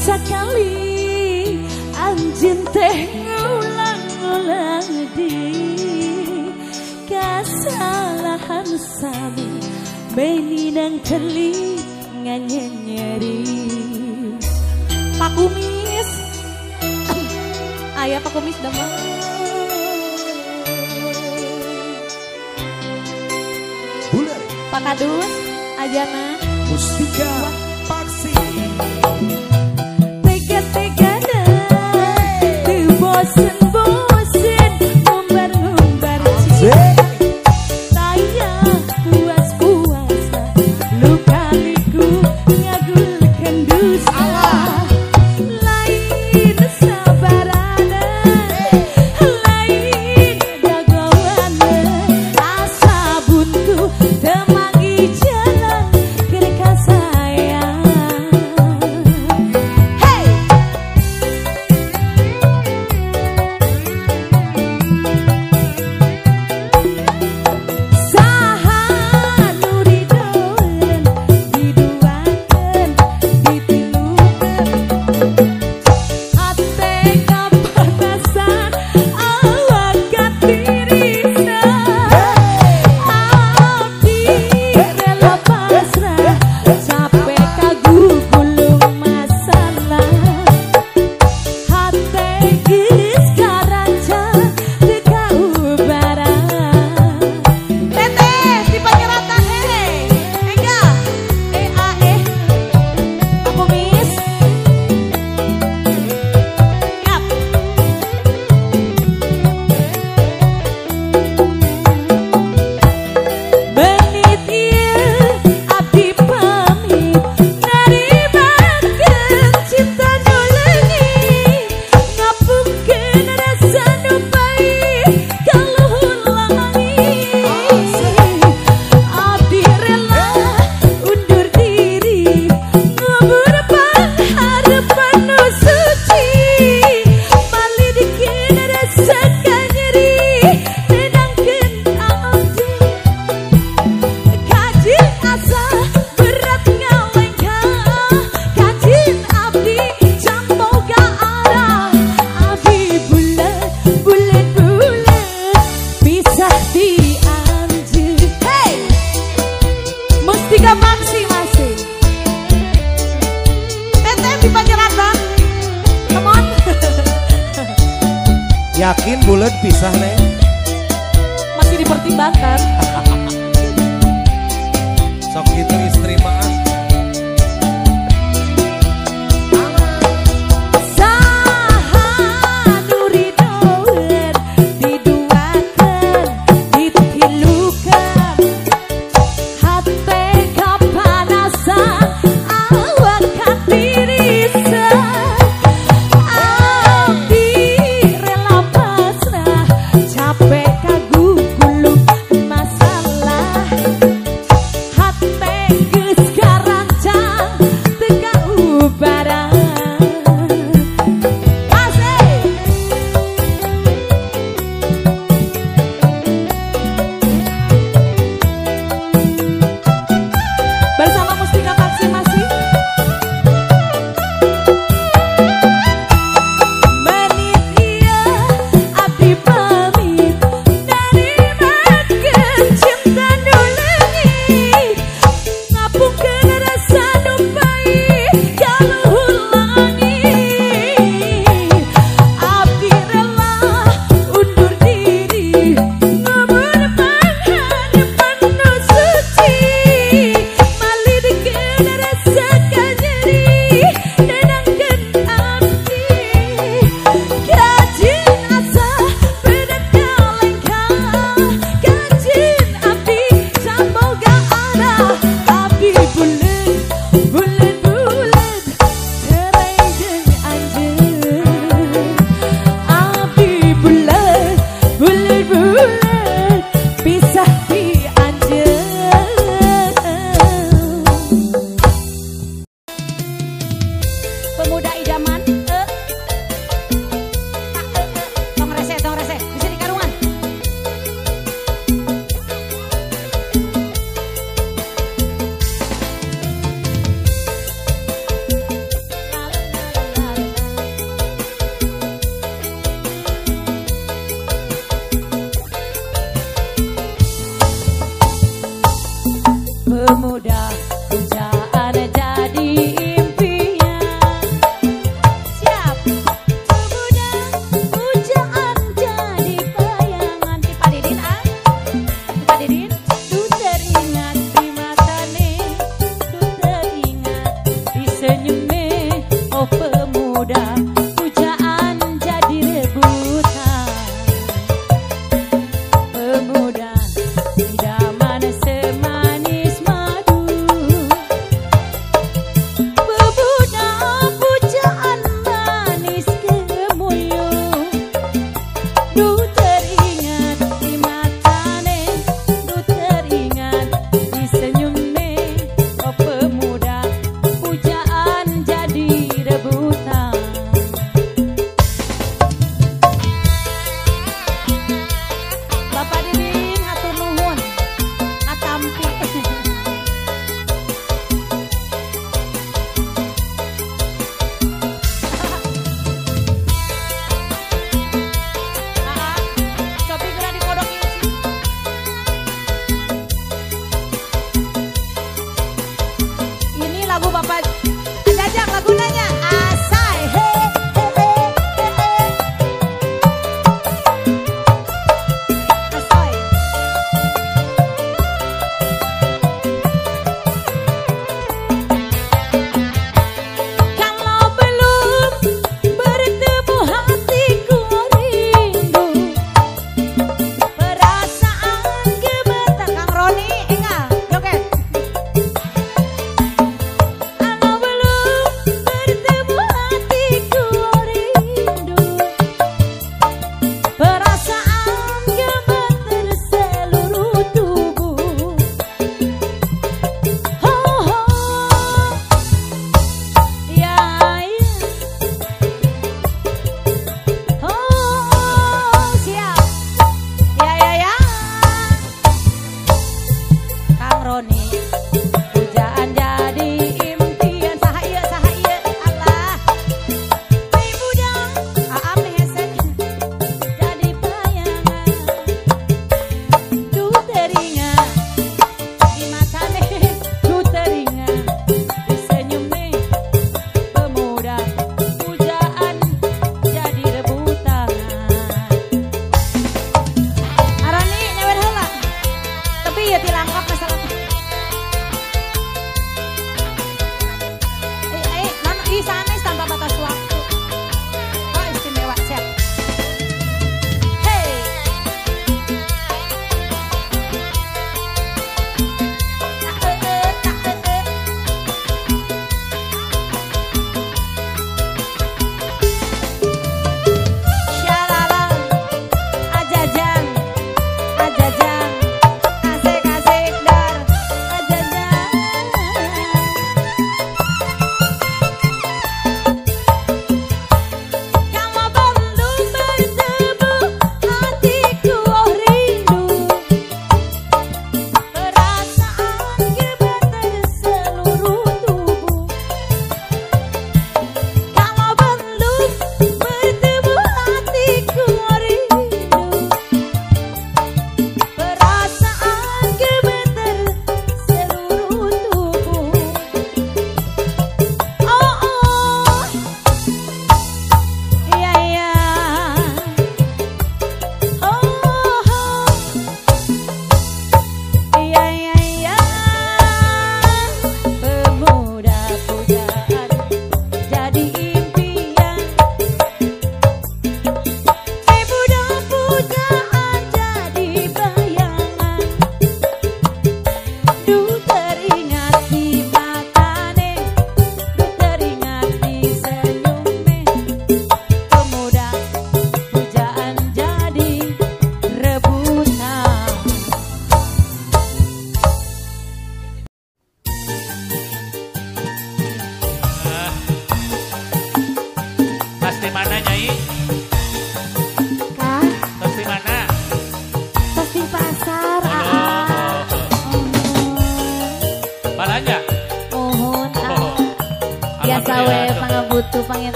sekali anjing teh ngulang-ulang di kesalahan sami. Beni dan keli nganyeri Pak Kumis Ayah Pak Kumis damang Pak Kadus Ajana Mustika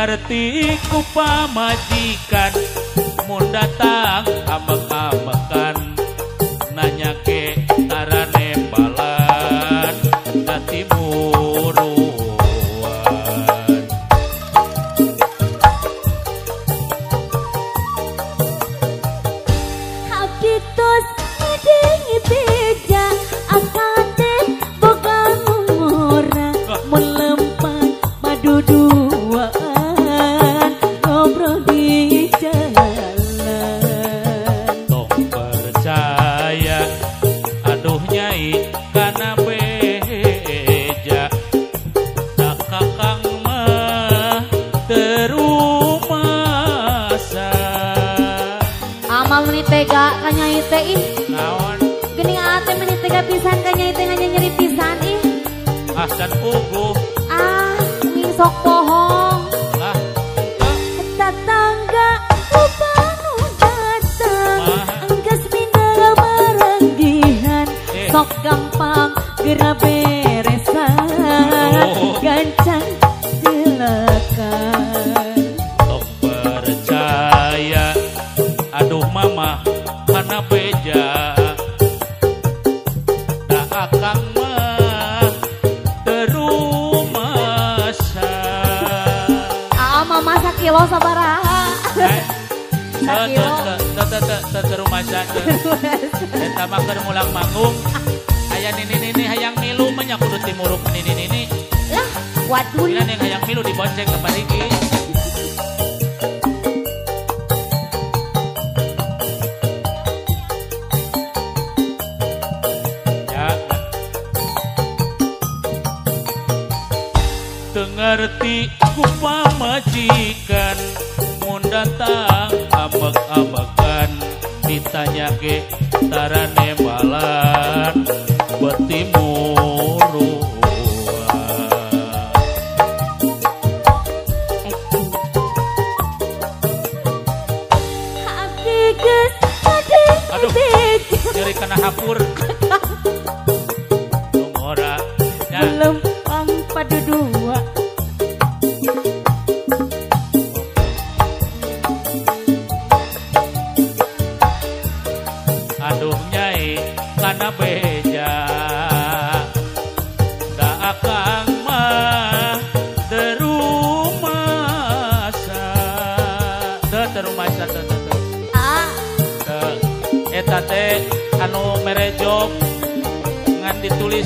diarti ku pamaja akang mah terumasa aa ah, ah, masak kilo sabaraha sakilo terumasa eta mah keur ngulang manggung. Aya nini nini hayang milu menyakut nya kudu timuruk nini nini. Lah waduh. Nini hayang milu dibonceng kembali iki diarti kupa majikan mun datang abak-abakan. Ditanya ge tarane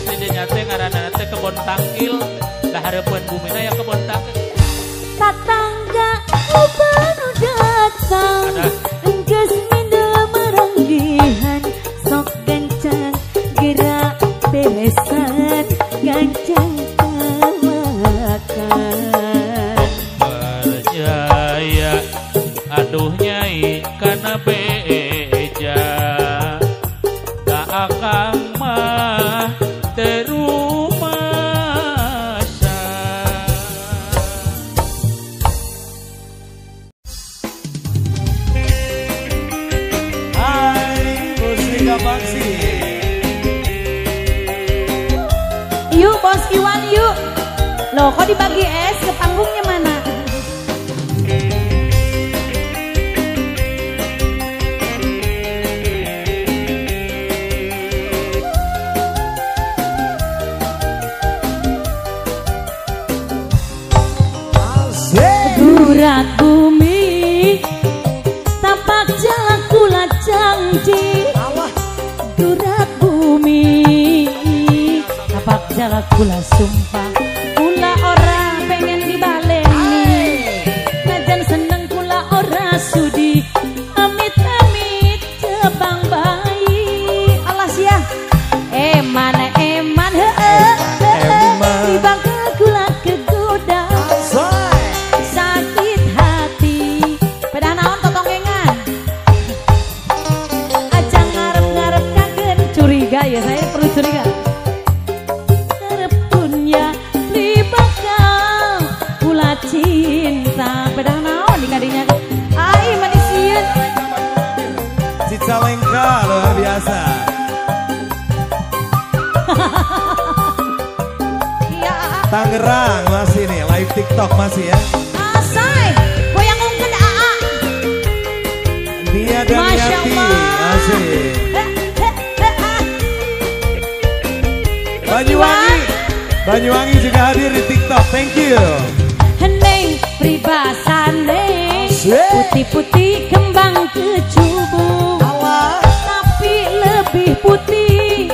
jadinya teh ngaranana teh kebon tangkil. Da hareupeun bumina ya kebon tangkil. Tatangga uban udah datang. surat bumi tapak jalan kula janji. Surat bumi tapak jalan kula sumpah. Si putih kembang kecubu Tapi lebih putih.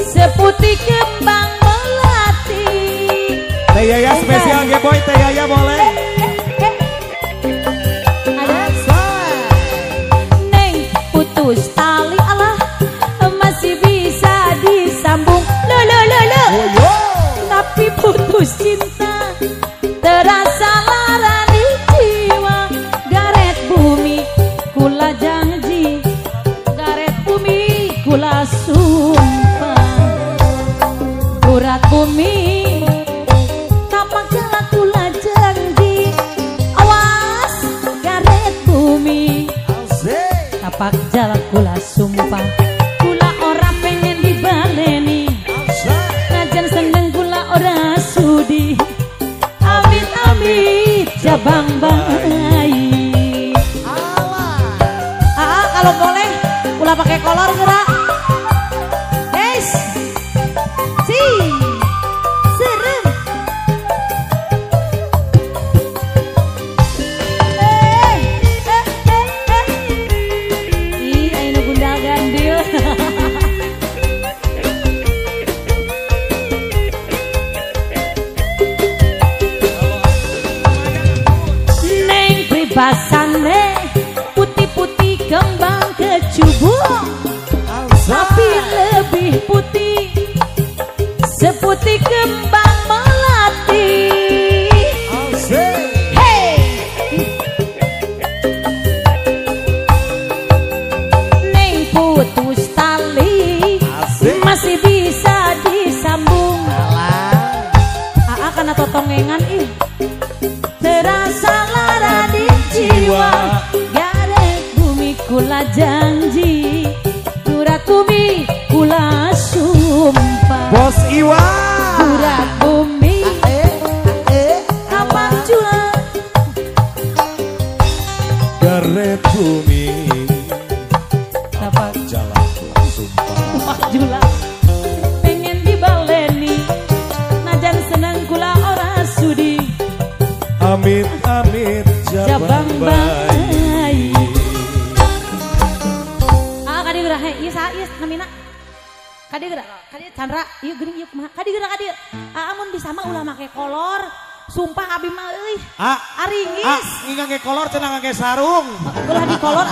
Seputih kembang melati. Teh Yaya spesial Teh Yaya boleh? adalah kula sumpah. Kula ora pengen dibaleni. Najan seneng kula ora sudi. Amit-amit jabang bangai. Ah kalau boleh kula pakai kolor Kadi gerak, kadi Chandra, yuk gering yuk mah, Kadi gerak kadi. Ah, amun bisa mah ulah make kolor. Sumpah abi mah euy. Ah, aringis. Ah, ngingan kolor cenah ngangge sarung. Ulah di kolor.